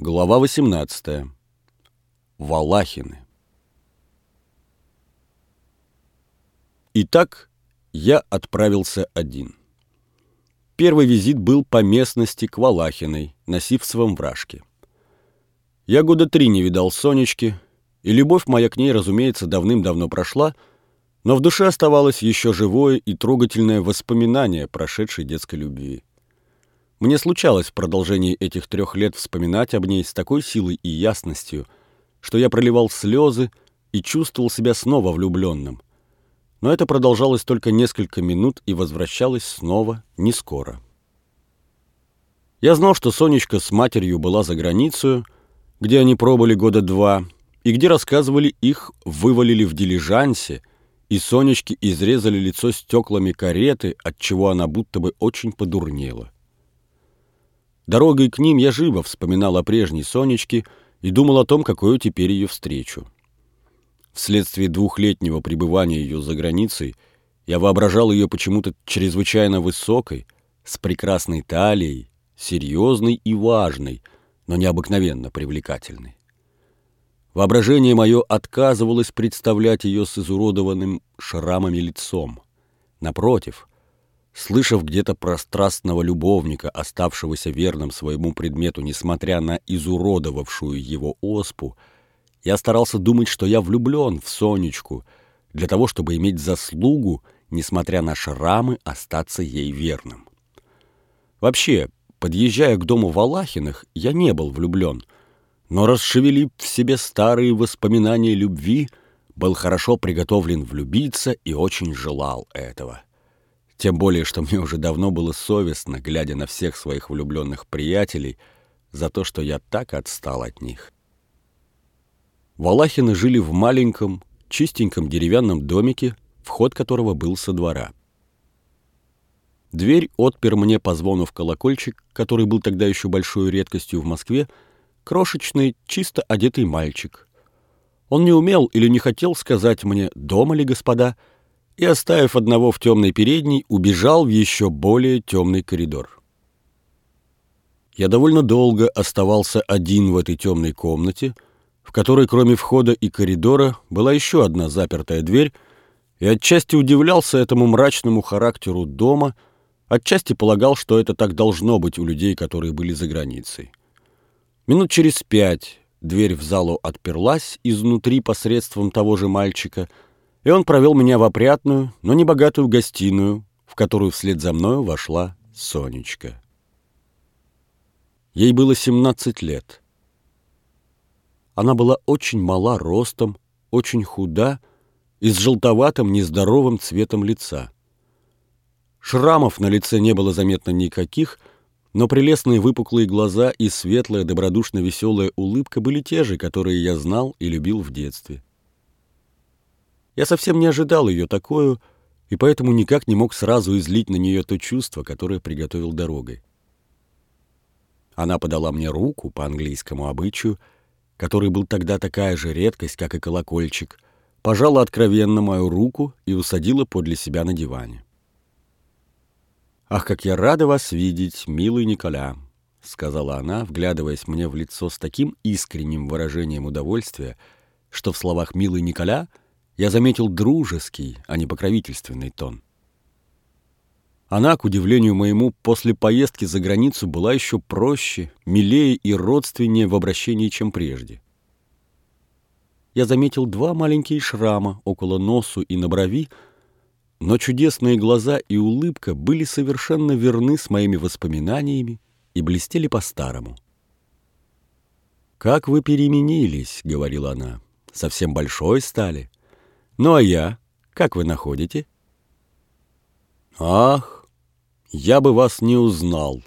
Глава 18. Валахины. Итак, я отправился один. Первый визит был по местности к Валахиной, на Сивцевом вражке. Я года три не видал Сонечки, и любовь моя к ней, разумеется, давным-давно прошла, но в душе оставалось еще живое и трогательное воспоминание прошедшей детской любви. Мне случалось в продолжении этих трех лет вспоминать об ней с такой силой и ясностью, что я проливал слезы и чувствовал себя снова влюбленным. Но это продолжалось только несколько минут и возвращалось снова не скоро. Я знал, что Сонечка с матерью была за границей, где они пробыли года два, и где рассказывали их вывалили в дилижансе, и Сонечке изрезали лицо стеклами кареты, от чего она будто бы очень подурнела. Дорогой к ним я живо вспоминал о прежней Сонечке и думал о том, какую теперь ее встречу. Вследствие двухлетнего пребывания ее за границей я воображал ее почему-то чрезвычайно высокой, с прекрасной талией, серьезной и важной, но необыкновенно привлекательной. Воображение мое отказывалось представлять ее с изуродованным шрамами лицом. Напротив, Слышав где-то про страстного любовника, оставшегося верным своему предмету, несмотря на изуродовавшую его оспу, я старался думать, что я влюблен в Сонечку, для того, чтобы иметь заслугу, несмотря на шрамы, остаться ей верным. Вообще, подъезжая к дому Валахиных, я не был влюблен, но, расшевелив в себе старые воспоминания любви, был хорошо приготовлен влюбиться и очень желал этого. Тем более, что мне уже давно было совестно, глядя на всех своих влюбленных приятелей, за то, что я так отстал от них. Валахины жили в маленьком, чистеньком деревянном домике, вход которого был со двора. Дверь отпер мне по колокольчик, который был тогда еще большой редкостью в Москве, крошечный, чисто одетый мальчик. Он не умел или не хотел сказать мне, дома ли господа, и, оставив одного в темной передней, убежал в еще более темный коридор. Я довольно долго оставался один в этой темной комнате, в которой кроме входа и коридора была еще одна запертая дверь, и отчасти удивлялся этому мрачному характеру дома, отчасти полагал, что это так должно быть у людей, которые были за границей. Минут через пять дверь в залу отперлась изнутри посредством того же мальчика — и он провел меня в опрятную, но не богатую гостиную, в которую вслед за мною вошла Сонечка. Ей было 17 лет. Она была очень мала ростом, очень худа и с желтоватым нездоровым цветом лица. Шрамов на лице не было заметно никаких, но прелестные выпуклые глаза и светлая, добродушно-веселая улыбка были те же, которые я знал и любил в детстве. Я совсем не ожидал ее такую, и поэтому никак не мог сразу излить на нее то чувство, которое приготовил дорогой. Она подала мне руку по английскому обычаю, который был тогда такая же редкость, как и колокольчик, пожала откровенно мою руку и усадила подле себя на диване. «Ах, как я рада вас видеть, милый Николя!» — сказала она, вглядываясь мне в лицо с таким искренним выражением удовольствия, что в словах «милый Николя» я заметил дружеский, а не покровительственный тон. Она, к удивлению моему, после поездки за границу была еще проще, милее и родственнее в обращении, чем прежде. Я заметил два маленькие шрама около носу и на брови, но чудесные глаза и улыбка были совершенно верны с моими воспоминаниями и блестели по-старому. «Как вы переменились», — говорила она, — «совсем большой стали». Ну а я? Как вы находите? Ах, я бы вас не узнал,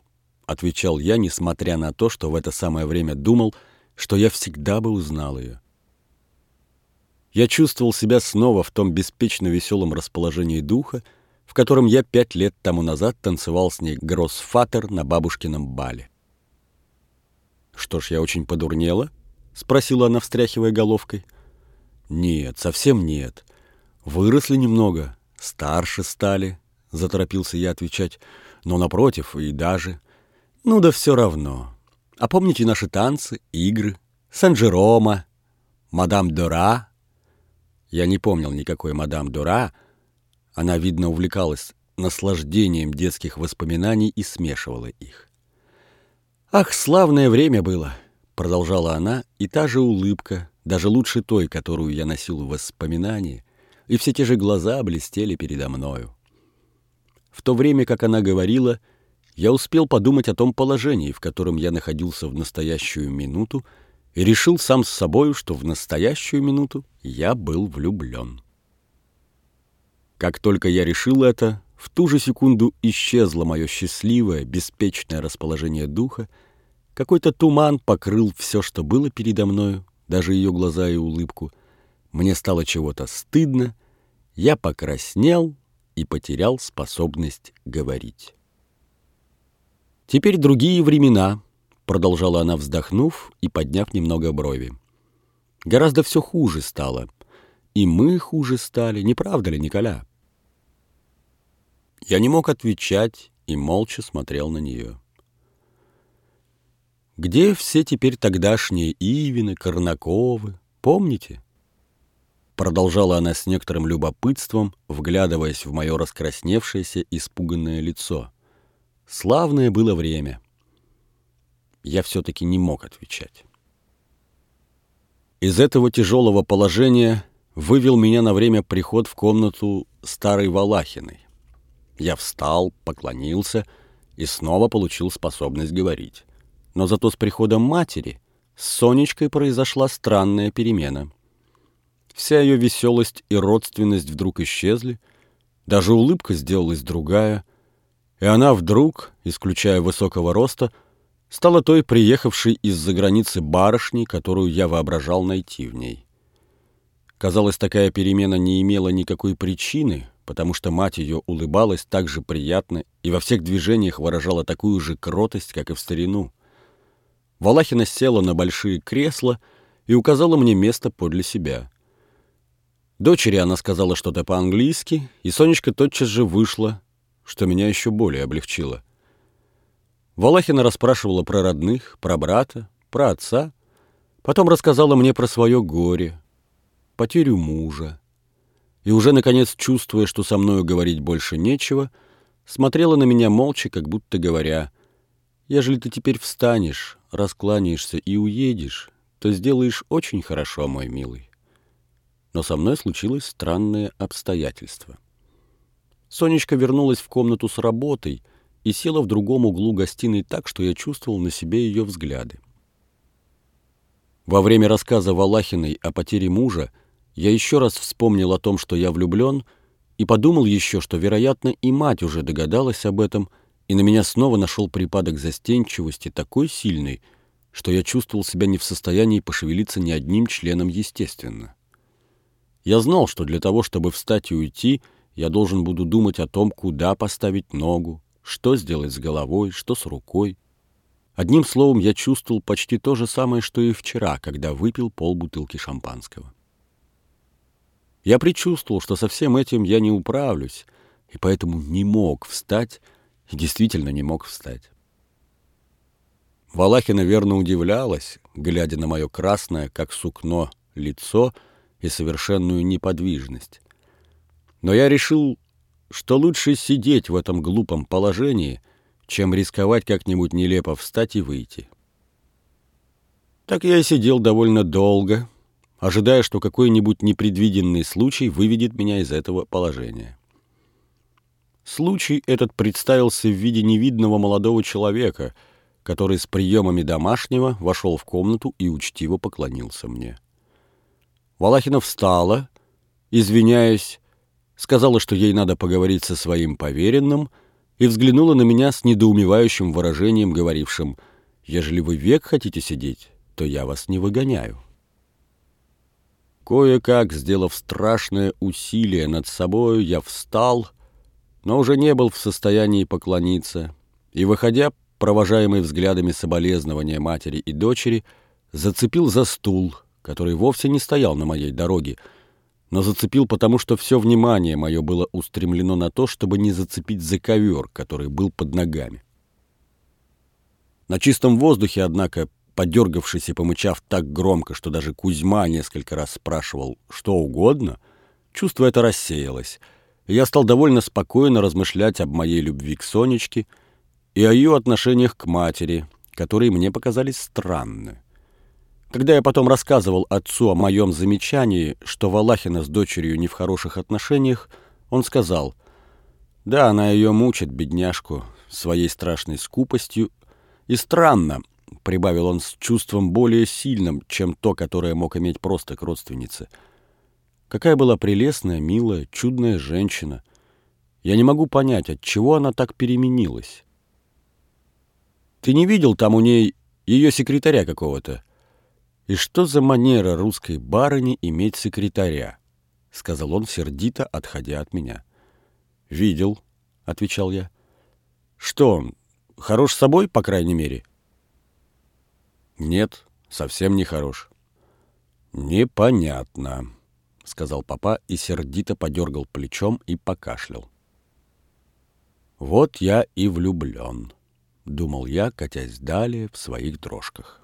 отвечал я, несмотря на то, что в это самое время думал, что я всегда бы узнал ее. Я чувствовал себя снова в том беспечно веселом расположении духа, в котором я пять лет тому назад танцевал с ней гроссфатер на бабушкином бале. «Что ж, я очень подурнела?» — спросила она, встряхивая головкой. — «Нет, совсем нет. Выросли немного, старше стали», — заторопился я отвечать. «Но напротив, и даже...» «Ну да все равно. А помните наши танцы, игры, Сан-Жерома, мадам Дора?» Я не помнил никакой мадам Дора. Она, видно, увлекалась наслаждением детских воспоминаний и смешивала их. «Ах, славное время было!» — продолжала она, и та же улыбка, даже лучше той, которую я носил в воспоминании, и все те же глаза блестели передо мною. В то время, как она говорила, я успел подумать о том положении, в котором я находился в настоящую минуту, и решил сам с собою, что в настоящую минуту я был влюблен. Как только я решил это, в ту же секунду исчезло мое счастливое, беспечное расположение духа, какой-то туман покрыл все, что было передо мною, даже ее глаза и улыбку. Мне стало чего-то стыдно, я покраснел и потерял способность говорить. Теперь другие времена, продолжала она, вздохнув и подняв немного брови. Гораздо все хуже стало. И мы хуже стали, не правда ли, Николя? Я не мог отвечать и молча смотрел на нее. Где все теперь тогдашние Ивины, Корнаковы, помните? Продолжала она с некоторым любопытством, вглядываясь в мое раскрасневшееся, испуганное лицо. Славное было время. Я все-таки не мог отвечать. Из этого тяжелого положения вывел меня на время приход в комнату старой Валахиной. Я встал, поклонился и снова получил способность говорить. Но зато с приходом матери с Сонечкой произошла странная перемена. Вся ее веселость и родственность вдруг исчезли, даже улыбка сделалась другая, и она вдруг, исключая высокого роста, стала той приехавшей из-за границы барышней, которую я воображал найти в ней. Казалось, такая перемена не имела никакой причины, потому что мать ее улыбалась так же приятно и во всех движениях выражала такую же кротость, как и в старину. Валахина села на большие кресла и указала мне место подле себя. Дочери она сказала что-то по-английски, и Сонечка тотчас же вышла, что меня еще более облегчило. Валахина расспрашивала про родных, про брата, про отца, потом рассказала мне про свое горе, потерю мужа, и уже, наконец, чувствуя, что со мною говорить больше нечего, смотрела на меня молча, как будто говоря, «Ежели ты теперь встанешь, раскланяешься и уедешь, то сделаешь очень хорошо, мой милый». Но со мной случилось странное обстоятельство. Сонечка вернулась в комнату с работой и села в другом углу гостиной так, что я чувствовал на себе ее взгляды. Во время рассказа Валахиной о потере мужа я еще раз вспомнил о том, что я влюблен, и подумал еще, что, вероятно, и мать уже догадалась об этом, и на меня снова нашел припадок застенчивости такой сильный, что я чувствовал себя не в состоянии пошевелиться ни одним членом естественно. Я знал, что для того, чтобы встать и уйти — я должен буду думать о том, куда поставить ногу, что сделать с головой, что с рукой. Одним словом, я чувствовал почти то же самое, что и вчера, когда выпил полбутылки шампанского. Я предчувствовал, что со всем этим я не управлюсь, и поэтому не мог встать, и действительно не мог встать. Валахина верно удивлялась, глядя на мое красное, как сукно, лицо и совершенную неподвижность. Но я решил, что лучше сидеть в этом глупом положении, чем рисковать как-нибудь нелепо встать и выйти. Так я и сидел довольно долго, ожидая, что какой-нибудь непредвиденный случай выведет меня из этого положения. Случай этот представился в виде невидного молодого человека, который с приемами домашнего вошел в комнату и учтиво поклонился мне. Валахина встала, извиняясь, сказала, что ей надо поговорить со своим поверенным, и взглянула на меня с недоумевающим выражением, говорившим «Ежели вы век хотите сидеть, то я вас не выгоняю». Кое-как, сделав страшное усилие над собою, я встал, но уже не был в состоянии поклониться, и, выходя, провожаемый взглядами соболезнования матери и дочери, зацепил за стул, который вовсе не стоял на моей дороге, но зацепил потому, что все внимание мое было устремлено на то, чтобы не зацепить за ковер, который был под ногами. На чистом воздухе, однако, подергавшись и помычав так громко, что даже Кузьма несколько раз спрашивал что угодно, чувство это рассеялось, я стал довольно спокойно размышлять об моей любви к Сонечке и о ее отношениях к матери, которые мне показались странны. Когда я потом рассказывал отцу о моем замечании, что Валахина с дочерью не в хороших отношениях, он сказал, «Да, она ее мучит, бедняжку, своей страшной скупостью. И странно, — прибавил он с чувством более сильным, чем то, которое мог иметь просто к родственнице. Какая была прелестная, милая, чудная женщина. Я не могу понять, от чего она так переменилась. Ты не видел там у ней ее секретаря какого-то? И что за манера русской барыни иметь секретаря? — сказал он сердито, отходя от меня. «Видел», — отвечал я. «Что он, хорош собой, по крайней мере?» «Нет, совсем не хорош». «Непонятно», — сказал папа и сердито подергал плечом и покашлял. «Вот я и влюблен», — думал я, катясь далее в своих дрожках.